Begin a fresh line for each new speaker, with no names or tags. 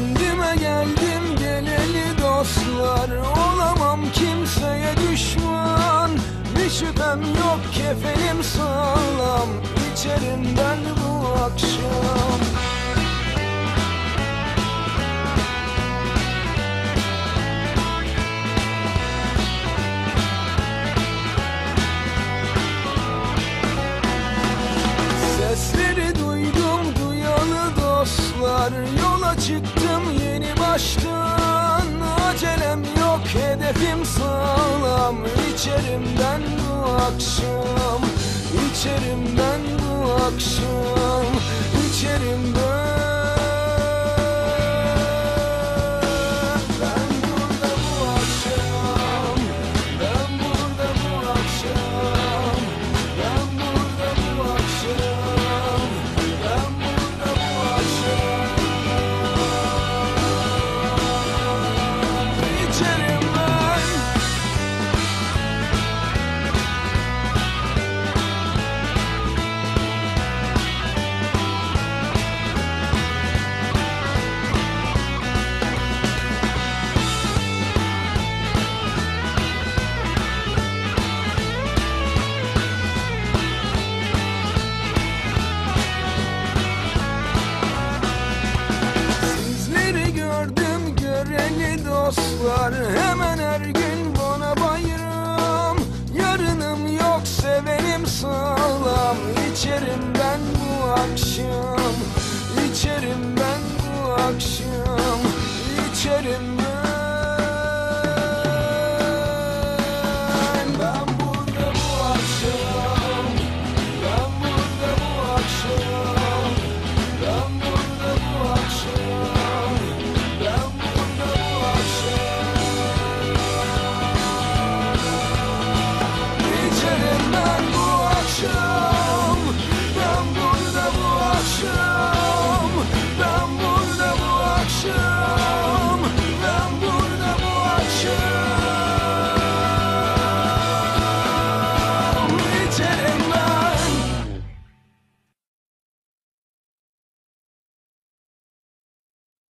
Kendime geldim geleli dostlar. Olamam kimseye düşman. Bir şüphem yok kefenim sağlam. İçerim ben bu akşam. Sesleri duydum duyalı dostlar. Yola çıktım baştan Acelem yok hedefim sağlam. İçerim ben bu akşam İçerim ben bu akşam dostlar Hemen her gün bana bayram. Yarınım yok sevenim sağlam. İçerim ben bu akşam. İçerim ben bu akşam. İçerim